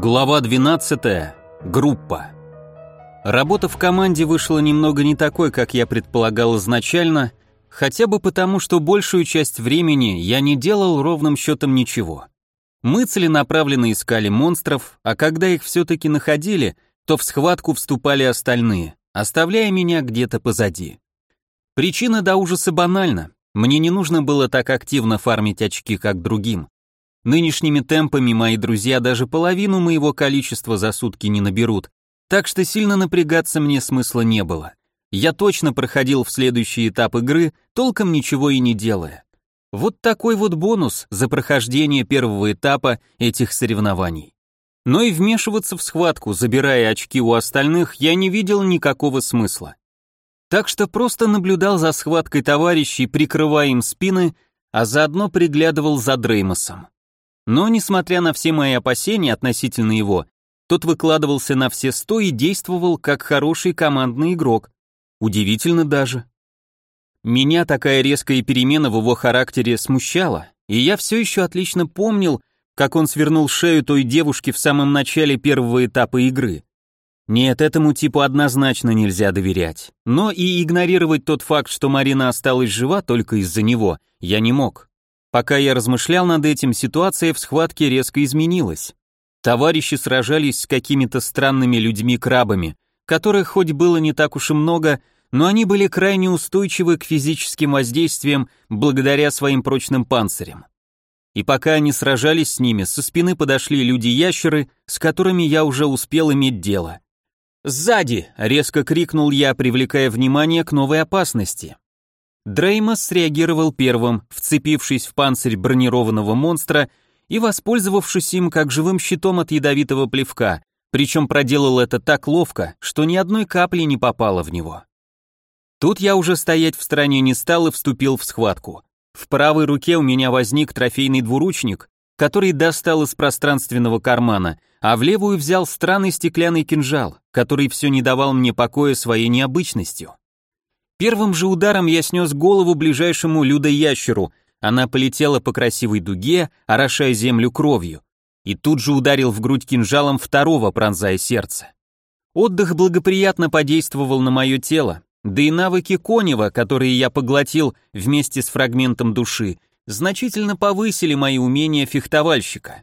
Глава 12. Группа. Работа в команде вышла немного не такой, как я предполагал изначально, хотя бы потому, что большую часть времени я не делал ровным счетом ничего. Мы целенаправленно искали монстров, а когда их все-таки находили, то в схватку вступали остальные, оставляя меня где-то позади. Причина до ужаса банальна. Мне не нужно было так активно фармить очки, как другим. Нынешними темпами мои друзья даже половину моего количества за сутки не наберут, так что сильно напрягаться мне смысла не было. Я точно проходил в следующий этап игры, толком ничего и не делая. Вот такой вот бонус за прохождение первого этапа этих соревнований. Но и вмешиваться в схватку, забирая очки у остальных, я не видел никакого смысла. Так что просто наблюдал за схваткой товарищей, прикрывая им спины, а заодно приглядывал за Дреймосом. Но, несмотря на все мои опасения относительно его, тот выкладывался на все сто и действовал как хороший командный игрок. Удивительно даже. Меня такая резкая перемена в его характере смущала, и я все еще отлично помнил, как он свернул шею той девушки в самом начале первого этапа игры. Нет, этому типу однозначно нельзя доверять. Но и игнорировать тот факт, что Марина осталась жива только из-за него, я не мог. Пока я размышлял над этим, ситуация в схватке резко изменилась. Товарищи сражались с какими-то странными людьми-крабами, которых хоть было не так уж и много, но они были крайне устойчивы к физическим воздействиям благодаря своим прочным панцирям. И пока они сражались с ними, со спины подошли люди-ящеры, с которыми я уже успел иметь дело. «Сзади!» — резко крикнул я, привлекая внимание к новой опасности. Дреймос среагировал первым, вцепившись в панцирь бронированного монстра и воспользовавшись им как живым щитом от ядовитого плевка, причем проделал это так ловко, что ни одной капли не попало в него. Тут я уже стоять в стороне не стал и вступил в схватку. В правой руке у меня возник трофейный двуручник, который достал из пространственного кармана, а в левую взял странный стеклянный кинжал, который все не давал мне покоя своей необычностью. Первым же ударом я снес голову ближайшему людоящеру, она полетела по красивой дуге, орошая землю кровью, и тут же ударил в грудь кинжалом второго, пронзая сердце. Отдых благоприятно подействовал на мое тело, да и навыки Конева, которые я поглотил вместе с фрагментом души, значительно повысили мои умения фехтовальщика.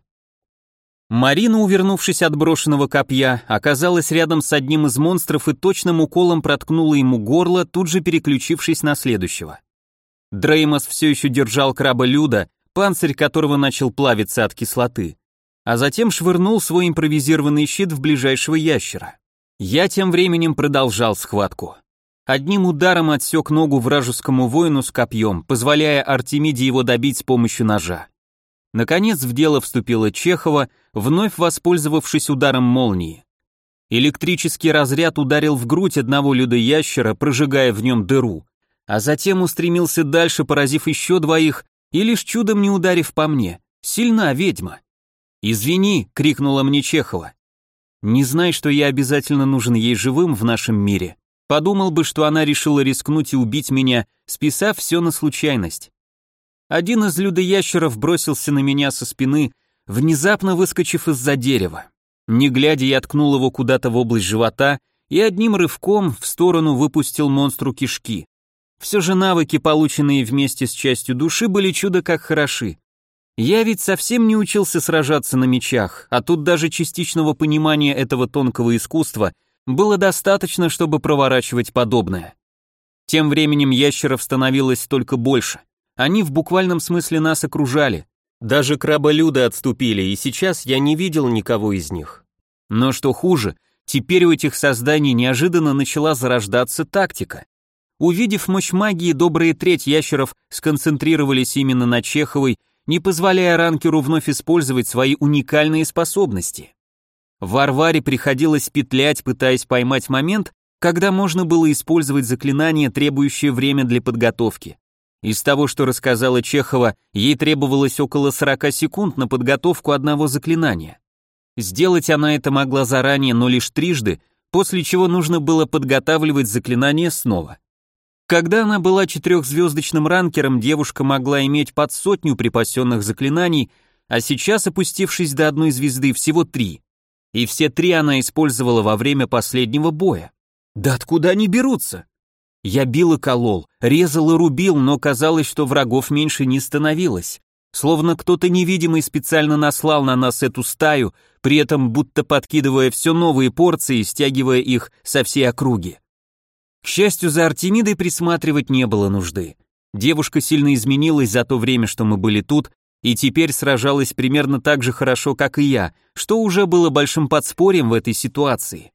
Марина, увернувшись от брошенного копья, оказалась рядом с одним из монстров и точным уколом проткнула ему горло, тут же переключившись на следующего. Дреймос все еще держал краба Люда, панцирь которого начал плавиться от кислоты, а затем швырнул свой импровизированный щит в ближайшего ящера. Я тем временем продолжал схватку. Одним ударом отсек ногу вражескому воину с копьем, позволяя Артемиде его добить с помощью ножа. Наконец в дело вступила Чехова, вновь воспользовавшись ударом молнии. Электрический разряд ударил в грудь одного людоящера, прожигая в нем дыру, а затем устремился дальше, поразив еще двоих и лишь чудом не ударив по мне. Сильна ведьма. «Извини», — крикнула мне Чехова. «Не знай, что я обязательно нужен ей живым в нашем мире. Подумал бы, что она решила рискнуть и убить меня, списав все на случайность. Один из людоящеров бросился на меня со спины, внезапно выскочив из-за дерева. Не глядя, я ткнул его куда-то в область живота и одним рывком в сторону выпустил монстру кишки. Все же навыки, полученные вместе с частью души, были чудо как хороши. Я ведь совсем не учился сражаться на мечах, а тут даже частичного понимания этого тонкого искусства было достаточно, чтобы проворачивать подобное. Тем временем ящеров становилось только больше. Они в буквальном смысле нас окружали. Даже краболюды отступили, и сейчас я не видел никого из них. Но что хуже, теперь у этих созданий неожиданно начала зарождаться тактика. Увидев мощь магии, добрые треть ящеров сконцентрировались именно на Чеховой, не позволяя ранкеру вновь использовать свои уникальные способности. Варваре приходилось петлять, пытаясь поймать момент, когда можно было использовать заклинание, требующее время для подготовки. Из того, что рассказала Чехова, ей требовалось около 40 секунд на подготовку одного заклинания. Сделать она это могла заранее, но лишь трижды, после чего нужно было подготавливать заклинание снова. Когда она была четырехзвездочным ранкером, девушка могла иметь под сотню припасенных заклинаний, а сейчас, опустившись до одной звезды, всего три. и все три она использовала во время последнего боя. Да откуда они берутся? Я бил и колол, резал и рубил, но казалось, что врагов меньше не становилось. Словно кто-то невидимый специально наслал на нас эту стаю, при этом будто подкидывая все новые порции, стягивая их со всей округи. К счастью, за Артемидой присматривать не было нужды. Девушка сильно изменилась за то время, что мы были тут, и теперь сражалась примерно так же хорошо, как и я, что уже было большим подспорьем в этой ситуации.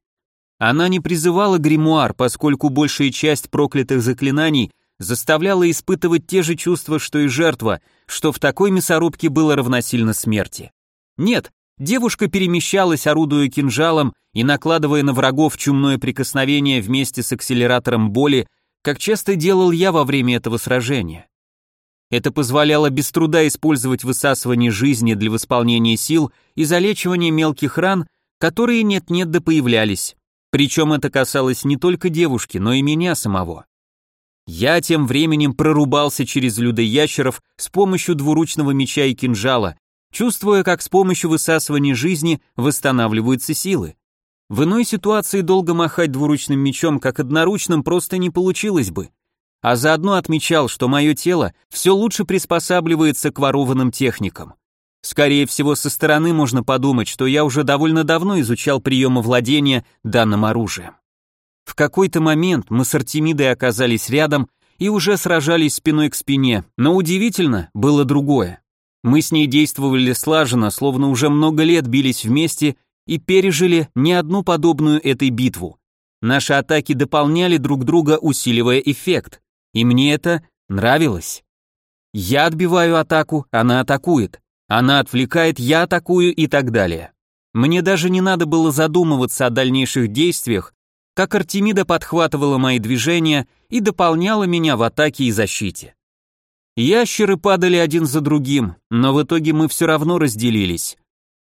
Она не призывала гримуар, поскольку большая часть проклятых заклинаний заставляла испытывать те же чувства, что и жертва, что в такой мясорубке было равносильно смерти. Нет, девушка перемещалась, орудуя кинжалом и накладывая на врагов чумное прикосновение вместе с акселератором боли, как часто делал я во время этого сражения. Это позволяло без труда использовать высасывание жизни для восполнения сил и залечивания мелких ран, которые нет-нет да появлялись. Причем это касалось не только девушки, но и меня самого. Я тем временем прорубался через людоящеров с помощью двуручного меча и кинжала, чувствуя, как с помощью высасывания жизни восстанавливаются силы. В иной ситуации долго махать двуручным мечом, как одноручным, просто не получилось бы. А заодно отмечал, что мое тело все лучше приспосабливается к ворованным техникам. Скорее всего, со стороны можно подумать, что я уже довольно давно изучал приемы владения данным оружием. В какой-то момент мы с Артемидой оказались рядом и уже сражались спиной к спине, но удивительно было другое. Мы с ней действовали слаженно, словно уже много лет бились вместе и пережили не одну подобную этой битву. Наши атаки дополняли друг друга, усиливая эффект, и мне это нравилось. Я отбиваю атаку, она атакует. Она отвлекает, я атакую и так далее. Мне даже не надо было задумываться о дальнейших действиях, как Артемида подхватывала мои движения и дополняла меня в атаке и защите. Ящеры падали один за другим, но в итоге мы все равно разделились.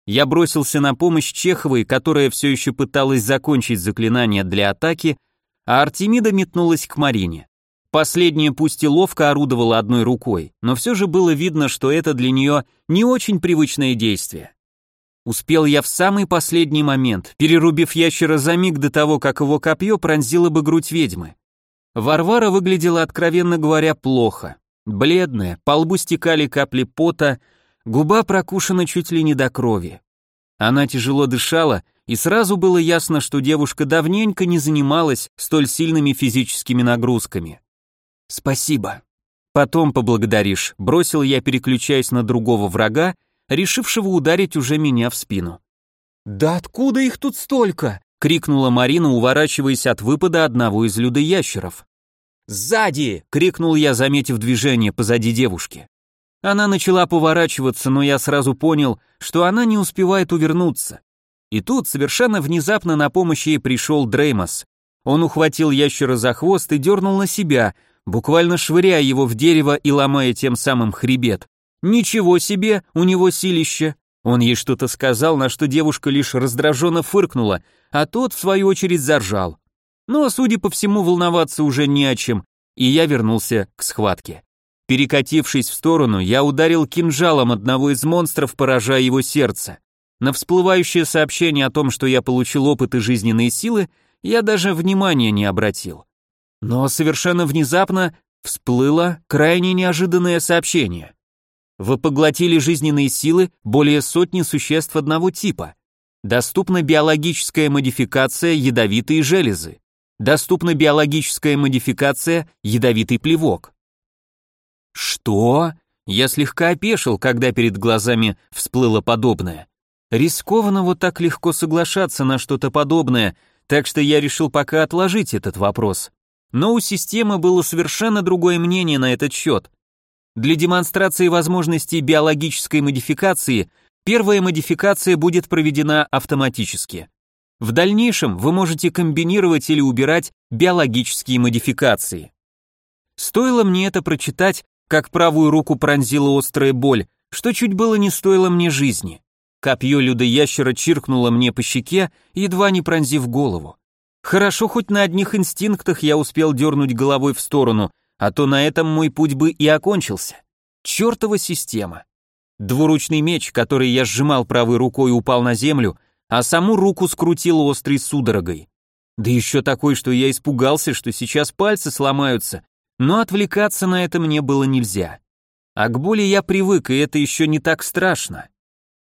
Я бросился на помощь Чеховой, которая все еще пыталась закончить заклинание для атаки, а Артемида метнулась к Марине. Последняя пусть и ловко орудовала одной рукой, но все же было видно, что это для нее не очень привычное действие. Успел я в самый последний момент, перерубив ящера за миг до того, как его копье пронзило бы грудь ведьмы. Варвара выглядела, откровенно говоря, плохо. Бледная, по лбу стекали капли пота, губа прокушена чуть ли не до крови. Она тяжело дышала, и сразу было ясно, что девушка давненько не занималась столь сильными физическими нагрузками. «Спасибо». «Потом поблагодаришь», — бросил я, переключаясь на другого врага, решившего ударить уже меня в спину. «Да откуда их тут столько?» — крикнула Марина, уворачиваясь от выпада одного из людоящеров. «Сзади!» — крикнул я, заметив движение позади девушки. Она начала поворачиваться, но я сразу понял, что она не успевает увернуться. И тут совершенно внезапно на помощь ей пришел Дреймос. Он ухватил ящера за хвост и дернул на себя, буквально швыряя его в дерево и ломая тем самым хребет. Ничего себе, у него силище. Он ей что-то сказал, на что девушка лишь раздраженно фыркнула, а тот, в свою очередь, заржал. Но, судя по всему, волноваться уже не о чем, и я вернулся к схватке. Перекатившись в сторону, я ударил кинжалом одного из монстров, поражая его сердце. На всплывающее сообщение о том, что я получил опыт и жизненные силы, я даже внимания не обратил. Но совершенно внезапно всплыло крайне неожиданное сообщение. Вы поглотили жизненные силы более сотни существ одного типа. Доступна биологическая модификация ядовитые железы. Доступна биологическая модификация ядовитый плевок. Что? Я слегка опешил, когда перед глазами всплыло подобное. Рискованно вот так легко соглашаться на что-то подобное, так что я решил пока отложить этот вопрос. Но у системы было совершенно другое мнение на этот счет. Для демонстрации возможностей биологической модификации первая модификация будет проведена автоматически. В дальнейшем вы можете комбинировать или убирать биологические модификации. Стоило мне это прочитать, как правую руку пронзила острая боль, что чуть было не стоило мне жизни. Копье людоящера чиркнуло мне по щеке, едва не пронзив голову. Хорошо, хоть на одних инстинктах я успел дернуть головой в сторону, а то на этом мой путь бы и окончился. Чертова система. Двуручный меч, который я сжимал правой рукой, упал на землю, а саму руку скрутил острой судорогой. Да еще такой, что я испугался, что сейчас пальцы сломаются, но отвлекаться на это мне было нельзя. А к боли я привык, и это еще не так страшно.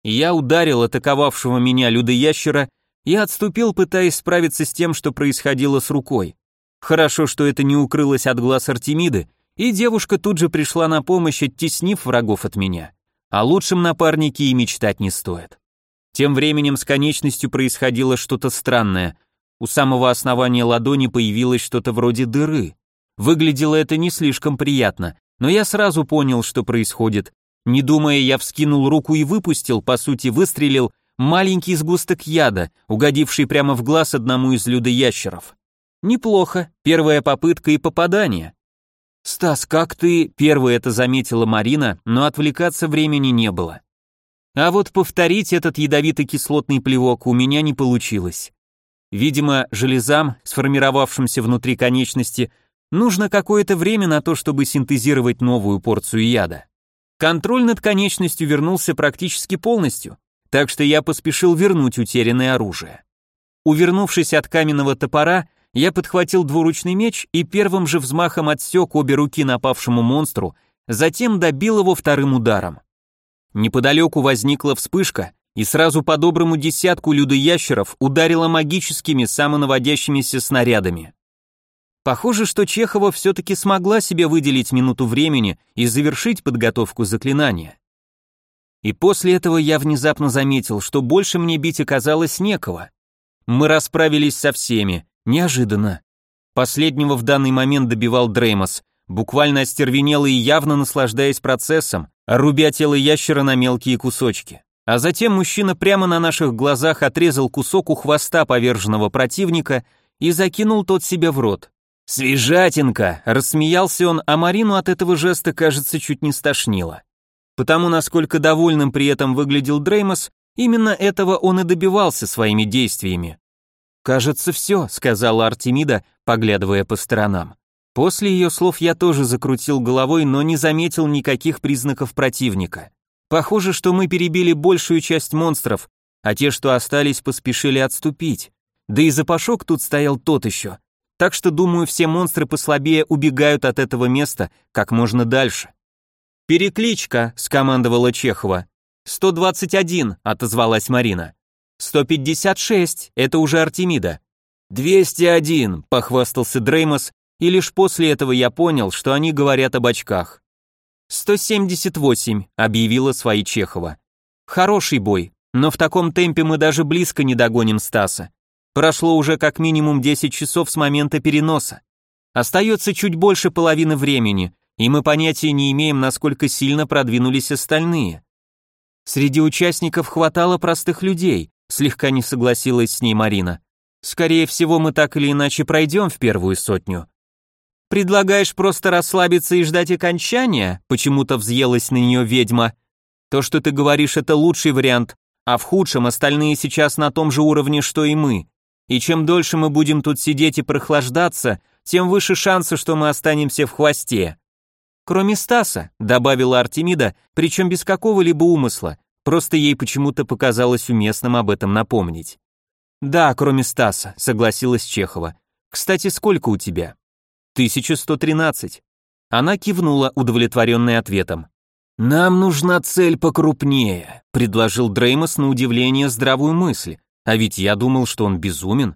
Я ударил атаковавшего меня людоящера и отступил, пытаясь справиться с тем, что происходило с рукой. Хорошо, что это не укрылось от глаз Артемиды, и девушка тут же пришла на помощь, оттеснив врагов от меня. О лучшем напарнике и мечтать не стоит. Тем временем с конечностью происходило что-то странное. У самого основания ладони появилось что-то вроде дыры. Выглядело это не слишком приятно, но я сразу понял, что происходит. Не думая, я вскинул руку и выпустил, по сути выстрелил, маленький сгусток яда, угодивший прямо в глаз одному из людоящеров. Неплохо, первая попытка и попадание. «Стас, как ты?» — первая это заметила Марина, но отвлекаться времени не было. А вот повторить этот ядовитый кислотный плевок у меня не получилось. Видимо, железам, сформировавшимся внутри конечности, нужно какое-то время на то, чтобы синтезировать новую порцию яда. Контроль над конечностью вернулся практически полностью, так что я поспешил вернуть утерянное оружие. Увернувшись от каменного топора, я подхватил двуручный меч и первым же взмахом отсек обе руки напавшему монстру, затем добил его вторым ударом. Неподалеку возникла вспышка, и сразу по доброму десятку людоящеров ударило магическими самонаводящимися снарядами. Похоже, что Чехова все-таки смогла себе выделить минуту времени и завершить подготовку заклинания. И после этого я внезапно заметил, что больше мне бить оказалось некого. Мы расправились со всеми, Неожиданно. Последнего в данный момент добивал Дреймос, буквально остервенело и явно наслаждаясь процессом, рубя тело ящера на мелкие кусочки. А затем мужчина прямо на наших глазах отрезал кусок у хвоста поверженного противника и закинул тот себе в рот. «Свежатинка!» — рассмеялся он, а Марину от этого жеста, кажется, чуть не стошнило. Потому, насколько довольным при этом выглядел Дреймос, именно этого он и добивался своими действиями. «Кажется, все», — сказала Артемида, поглядывая по сторонам. После ее слов я тоже закрутил головой, но не заметил никаких признаков противника. Похоже, что мы перебили большую часть монстров, а те, что остались, поспешили отступить. Да и запашок тут стоял тот еще. Так что, думаю, все монстры послабее убегают от этого места как можно дальше. «Перекличка», — скомандовала Чехова. «121», — отозвалась Марина. «156, это уже Артемида». «201», — похвастался Дреймос, и лишь после этого я понял, что они говорят об очках. «178», — объявила свои Чехова. «Хороший бой, но в таком темпе мы даже близко не догоним Стаса. Прошло уже как минимум 10 часов с момента переноса. Остается чуть больше половины времени, и мы понятия не имеем, насколько сильно продвинулись остальные. Среди участников хватало простых людей, слегка не согласилась с ней Марина. Скорее всего, мы так или иначе пройдем в первую сотню. Предлагаешь просто расслабиться и ждать окончания? Почему-то взъелась на нее ведьма. То, что ты говоришь, это лучший вариант, а в худшем остальные сейчас на том же уровне, что и мы. И чем дольше мы будем тут сидеть и прохлаждаться, тем выше шансы, что мы останемся в хвосте. Кроме Стаса, добавила Артемида, причем без какого-либо умысла, Просто ей почему-то показалось уместным об этом напомнить. «Да, кроме Стаса», — согласилась Чехова. «Кстати, сколько у тебя?» «1113». Она кивнула, удовлетворенная ответом. «Нам нужна цель покрупнее», — предложил Дреймос на удивление здравую мысль. А ведь я думал, что он безумен.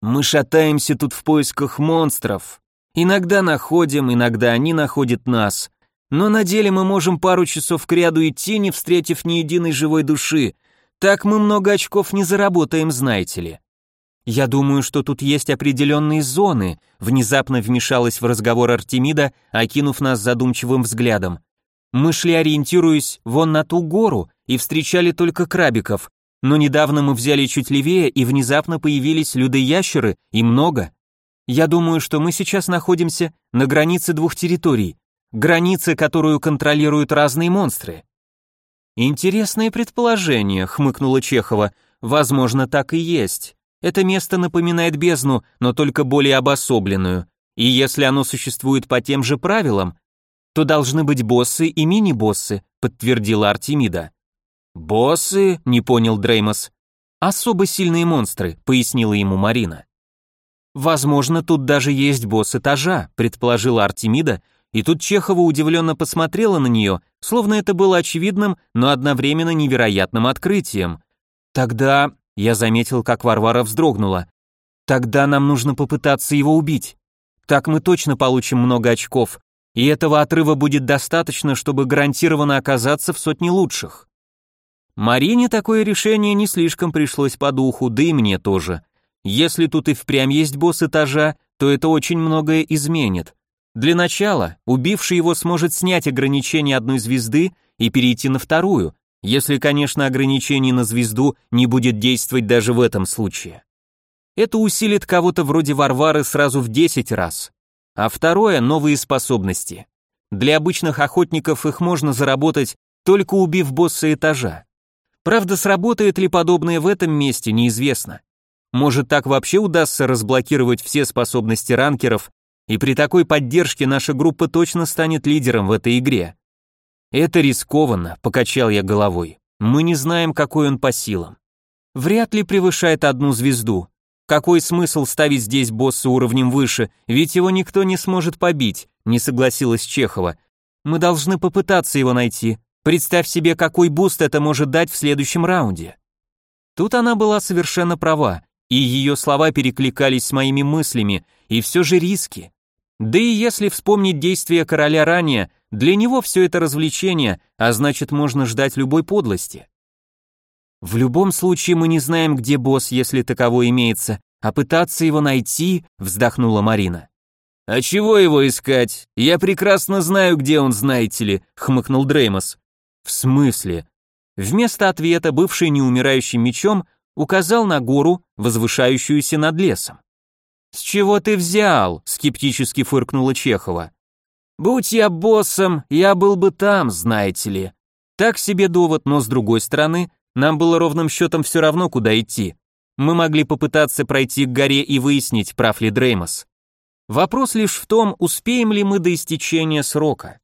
«Мы шатаемся тут в поисках монстров. Иногда находим, иногда они находят нас. Но на деле мы можем пару часов кряду идти, не встретив ни единой живой души. Так мы много очков не заработаем, знаете ли. Я думаю, что тут есть определенные зоны, внезапно вмешалась в разговор Артемида, окинув нас задумчивым взглядом. Мы шли, ориентируясь вон на ту гору, и встречали только крабиков, но недавно мы взяли чуть левее, и внезапно появились людоящеры, и много. Я думаю, что мы сейчас находимся на границе двух территорий, границы, которую контролируют разные монстры. Интересное предположение, хмыкнула Чехова. Возможно, так и есть. Это место напоминает бездну, но только более обособленную. И если оно существует по тем же правилам, то должны быть боссы и мини-боссы, подтвердила Артемида. Боссы? не понял Дреймос. Особо сильные монстры, пояснила ему Марина. Возможно, тут даже есть босс этажа, предположила Артемида, и тут Чехова удивленно посмотрела на нее, словно это было очевидным, но одновременно невероятным открытием. Тогда я заметил, как Варвара вздрогнула. Тогда нам нужно попытаться его убить. Так мы точно получим много очков, и этого отрыва будет достаточно, чтобы гарантированно оказаться в сотне лучших. Марине такое решение не слишком пришлось по духу, да и мне тоже. Если тут и впрямь есть босс этажа, то это очень многое изменит. Для начала, убивший его сможет снять ограничение одной звезды и перейти на вторую, если, конечно, ограничение на звезду не будет действовать даже в этом случае. Это усилит кого-то вроде Варвары сразу в 10 раз. А второе – новые способности. Для обычных охотников их можно заработать, только убив босса этажа. Правда, сработает ли подобное в этом месте, неизвестно. Может, так вообще удастся разблокировать все способности ранкеров, и при такой поддержке наша группа точно станет лидером в этой игре. Это рискованно, покачал я головой. Мы не знаем, какой он по силам. Вряд ли превышает одну звезду, какой смысл ставить здесь босса уровнем выше, ведь его никто не сможет побить, не согласилась Чехова. Мы должны попытаться его найти. Представь себе, какой буст это может дать в следующем раунде. Тут она была совершенно права, и ее слова перекликались с моими мыслями, и все же риски. Да и если вспомнить действия короля ранее, для него все это развлечение, а значит можно ждать любой подлости. В любом случае мы не знаем, где босс, если таковой имеется, а пытаться его найти, вздохнула Марина. А чего его искать? Я прекрасно знаю, где он, знаете ли, хмыкнул Дреймос. В смысле? Вместо ответа бывший неумирающим мечом указал на гору, возвышающуюся над лесом. «С чего ты взял?» — скептически фыркнула Чехова. «Будь я боссом, я был бы там, знаете ли». Так себе довод, но с другой стороны, нам было ровным счетом все равно, куда идти. Мы могли попытаться пройти к горе и выяснить, прав ли Дреймос. Вопрос лишь в том, успеем ли мы до истечения срока.